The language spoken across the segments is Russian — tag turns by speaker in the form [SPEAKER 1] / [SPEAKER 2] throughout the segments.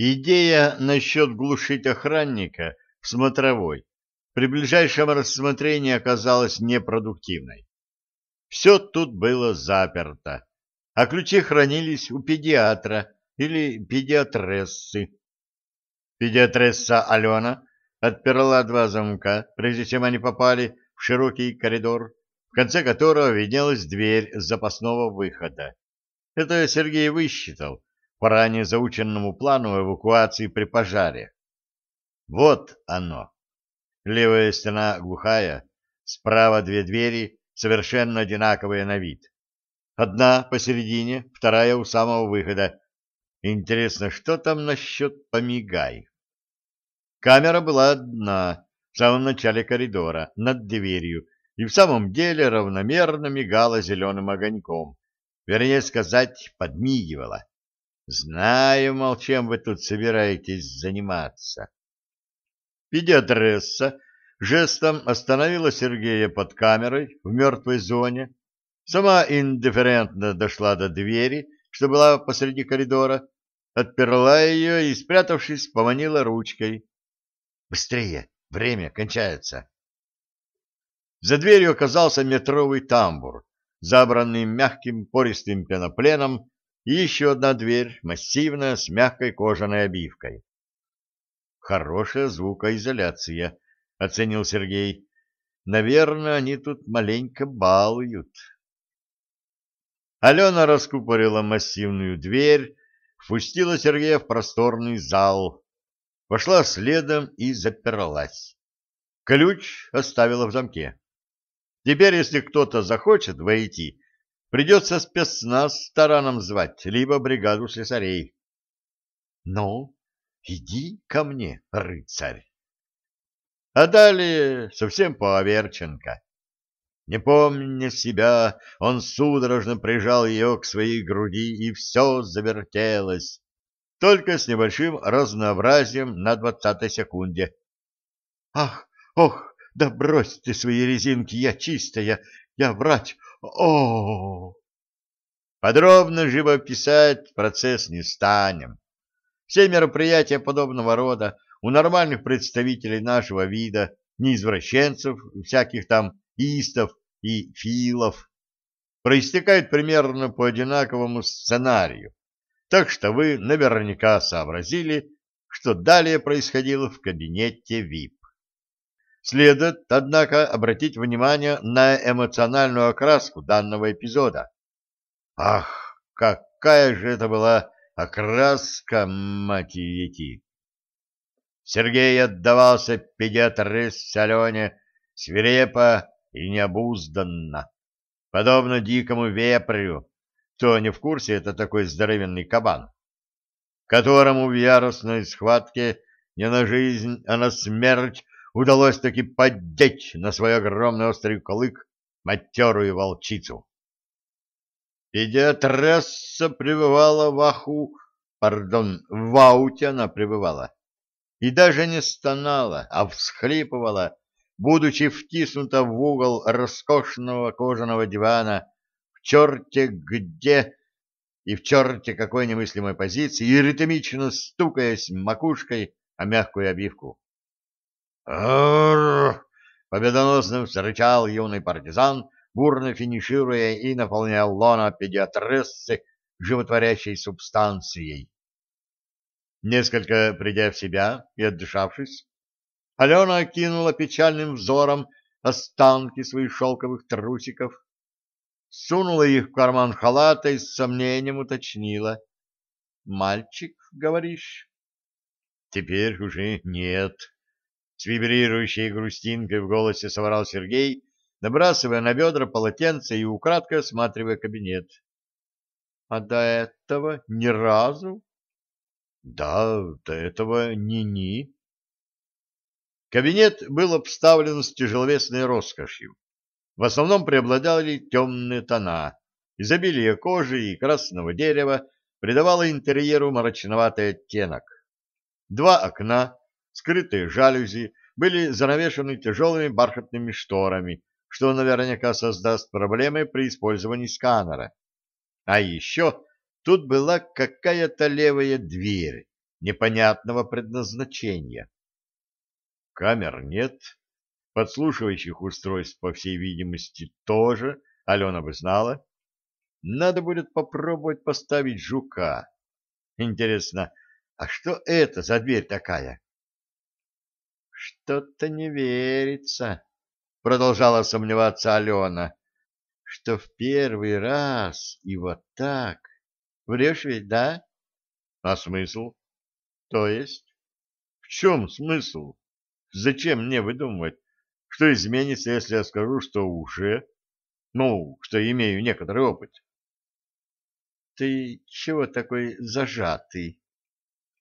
[SPEAKER 1] Идея насчет глушить охранника в смотровой при ближайшем рассмотрении оказалась непродуктивной. Все тут было заперто, а ключи хранились у педиатра или педиатрессы. Педиатресса Алена отперла два замка, прежде чем они попали в широкий коридор, в конце которого виднелась дверь запасного выхода. Это Сергей высчитал по ранее заученному плану эвакуации при пожаре. Вот оно. Левая стена глухая, справа две двери, совершенно одинаковые на вид. Одна посередине, вторая у самого выхода. Интересно, что там насчет помигай? Камера была одна, в самом начале коридора, над дверью, и в самом деле равномерно мигала зеленым огоньком. Вернее сказать, подмигивала. Знаю, мол, чем вы тут собираетесь заниматься. Педиатресса жестом остановила Сергея под камерой в мертвой зоне, сама индифферентно дошла до двери, что была посреди коридора, отперла ее и, спрятавшись, поманила ручкой. «Быстрее! Время кончается!» За дверью оказался метровый тамбур, забранный мягким пористым пенопленом, и еще одна дверь, массивная, с мягкой кожаной обивкой. «Хорошая звукоизоляция», — оценил Сергей. «Наверное, они тут маленько балуют». Алена раскупорила массивную дверь, впустила Сергея в просторный зал, вошла следом и заперлась. Ключ оставила в замке. Теперь, если кто-то захочет войти, придется спецназ тараном звать, либо бригаду слесарей. — Ну, иди ко мне, рыцарь. А далее совсем поверченко. Не помня себя, он судорожно прижал ее к своей груди, и все завертелось, только с небольшим разнообразием на двадцатой секунде. «Ах, ох, да брось ты свои резинки, я чистая, я врач, о, Подробно живописать процесс не станем. Все мероприятия подобного рода у нормальных представителей нашего вида, не извращенцев, всяких там истов и филов, проистекают примерно по одинаковому сценарию. Так что вы наверняка сообразили, что далее происходило в кабинете ВИП. Следует, однако, обратить внимание на эмоциональную окраску данного эпизода. Ах, какая же это была окраска, мать ети! Сергей отдавался педиатрис Алене свирепо и необузданно, подобно дикому вепрю, кто не в курсе, это такой здоровенный кабан, которому в яростной схватке не на жизнь, а на смерть удалось таки поддеть на свой огромный острый колык матерую волчицу. Педиатресса пребывала в аху, пардон, в ауте она пребывала, и даже не стонала, а всхлипывала, будучи втиснута в угол роскошного кожаного дивана в черте где и в черте какой немыслимой позиции, и ритмично стукаясь макушкой о мягкую обивку. «Арррр!» — победоносно зарычал юный партизан, бурно финишируя и наполняя лона педиатрессы животворящей субстанцией. Несколько придя в себя и отдышавшись, Алена окинула печальным взором останки своих шелковых трусиков, сунула их в карман халата и с сомнением уточнила. «Мальчик, говоришь?» «Теперь уже нет», с вибрирующей грустинкой в голосе соврал Сергей, набрасывая на бедра полотенце и украдкой осматривая кабинет. — А до этого ни разу? — Да, до этого ни-ни. Кабинет был обставлен с тяжеловесной роскошью. В основном преобладали темные тона. Изобилие кожи и красного дерева придавало интерьеру мрачноватый оттенок. Два окна скрытые жалюзи были занавешены тяжелыми бархатными шторами, что наверняка создаст проблемы при использовании сканера. А еще тут была какая-то левая дверь, непонятного предназначения. Камер нет, подслушивающих устройств, по всей видимости, тоже, Алена бы знала. Надо будет попробовать поставить жука. Интересно, а что это за дверь такая? Что-то не верится, продолжала сомневаться Алена, что в первый раз и вот так. Врешь ведь, да? А смысл? То есть? В чем смысл? Зачем мне выдумывать? Что изменится, если я скажу, что уже? Ну, что имею некоторый опыт. Ты чего такой зажатый?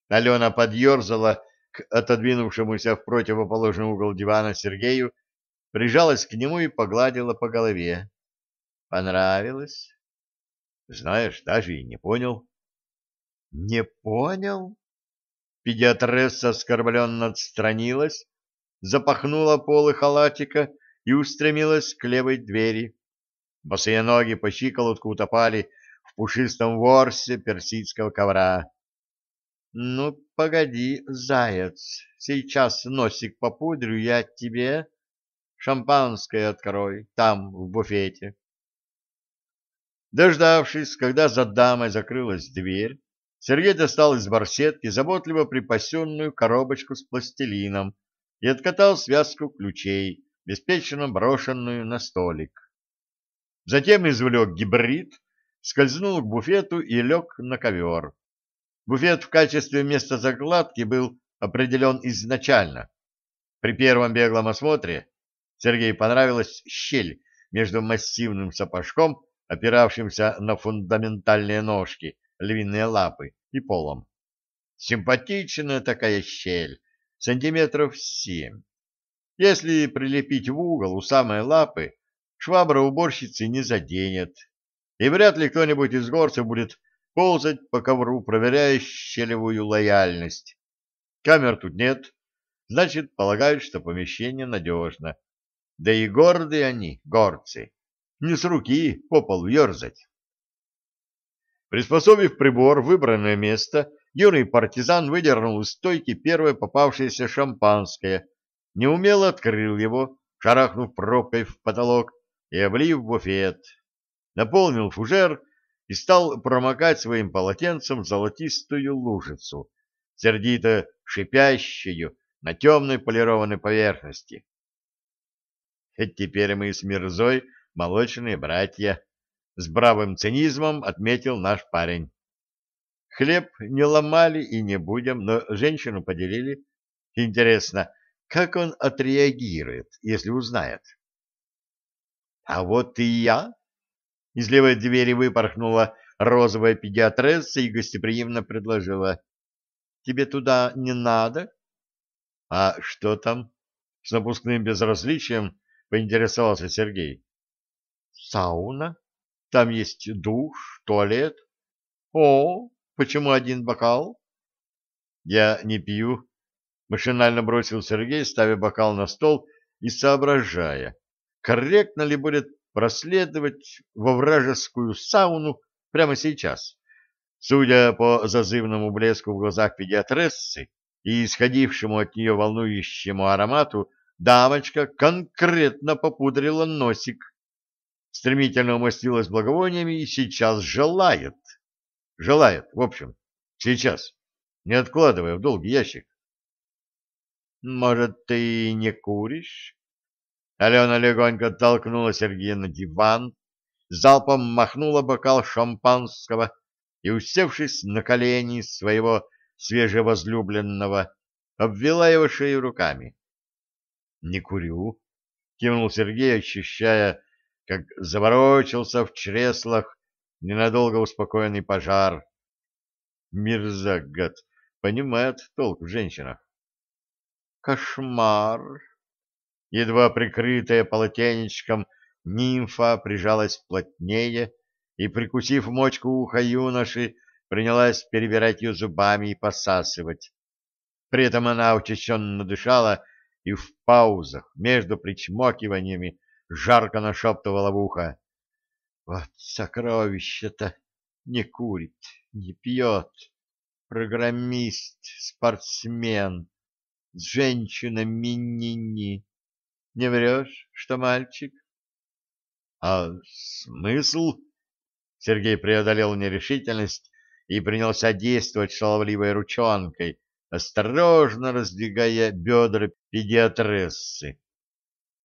[SPEAKER 1] Алена подъерзала отодвинувшемуся в противоположный угол дивана Сергею, прижалась к нему и погладила по голове. Понравилось? Знаешь, даже и не понял. Не понял? Педиатресса оскорбленно отстранилась, запахнула полы халатика и устремилась к левой двери. Босые ноги по щиколотку утопали в пушистом ворсе персидского ковра. — Ну, погоди, заяц, сейчас носик попудрю я тебе. Шампанское открой, там, в буфете. Дождавшись, когда за дамой закрылась дверь, Сергей достал из барсетки заботливо припасенную коробочку с пластилином и откатал связку ключей, беспечно брошенную на столик. Затем извлек гибрид, скользнул к буфету и лег на ковер. Буфет в качестве места закладки был определен изначально. При первом беглом осмотре Сергею понравилась щель между массивным сапожком, опиравшимся на фундаментальные ножки, львиные лапы, и полом. Симпатичная такая щель, сантиметров семь. Если прилепить в угол у самой лапы, швабра уборщицы не заденет, и вряд ли кто-нибудь из горцев будет ползать по ковру, проверяя щелевую лояльность. Камер тут нет, значит, полагают, что помещение надежно. Да и гордые они, горцы, не с руки по полу ерзать. Приспособив прибор в выбранное место, юный партизан выдернул из стойки первое попавшееся шампанское, неумело открыл его, шарахнув пробкой в потолок и облив буфет, наполнил фужер и стал промокать своим полотенцем золотистую лужицу, сердито шипящую на темной полированной поверхности. Теперь мы с Мирзой молочные братья, с бравым цинизмом отметил наш парень. Хлеб не ломали и не будем, но женщину поделили. Интересно, как он отреагирует, если узнает? А вот и я. Из левой двери выпорхнула розовая педиатресса и гостеприимно предложила. Тебе туда не надо? А что там? С напускным безразличием поинтересовался Сергей. Сауна. Там есть душ, туалет. О, почему один бокал? Я не пью. Машинально бросил Сергей, ставя бокал на стол и соображая, корректно ли будет проследовать во вражескую сауну прямо сейчас. Судя по зазывному блеску в глазах педиатрессы и исходившему от нее волнующему аромату, дамочка конкретно попудрила носик стремительно умостилась благовониями и сейчас желает. Желает, в общем, сейчас, не откладывая в долгий ящик. «Может, ты не куришь?» Алена легонько толкнула Сергея на диван, залпом махнула бокал шампанского и, усевшись на колени своего свежевозлюбленного, обвела его шею руками. «Не курю», — кивнул Сергей, ощущая как заворочился в чреслах ненадолго успокоенный пожар. Мирзак, гад, понимает толк в женщинах. Кошмар! Едва прикрытая полотенечком, нимфа прижалась плотнее и, прикусив мочку уха юноши, принялась перебирать ее зубами и посасывать. При этом она учащенно дышала и в паузах между причмокиваниями жарко нашептывала в ухо. Вот сокровище-то не курит, не пьет. программист, спортсмен, с женщинами ни-ни. Не врешь, что мальчик? — А смысл? Сергей преодолел нерешительность и принялся действовать шаловливой ручонкой, осторожно раздвигая бедра педиатрессы.